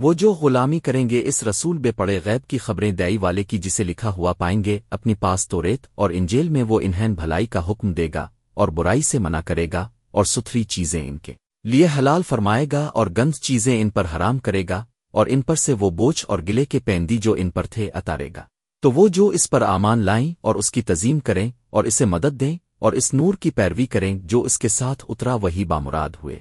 وہ جو غلامی کریں گے اس رسول بے پڑے غیب کی خبریں دائی والے کی جسے لکھا ہوا پائیں گے، اپنی پاس تو ریت اور انجیل میں وہ انہین بھلائی کا حکم دے گا اور برائی سے منع کرے گا اور ستھری چیزیں ان کے لیے حلال فرمائے گا اور گند چیزیں ان پر حرام کرے گا اور ان پر سے وہ بوجھ اور گلے کے پیندی جو ان پر تھے اتارے گا۔ تو وہ جو اس پر آمان لائیں اور اس کی تزیم کریں اور اسے مدد دیں اور اس نور کی پیروی کریں جو اس کے ساتھ اترا وہی بامراد ہوئے۔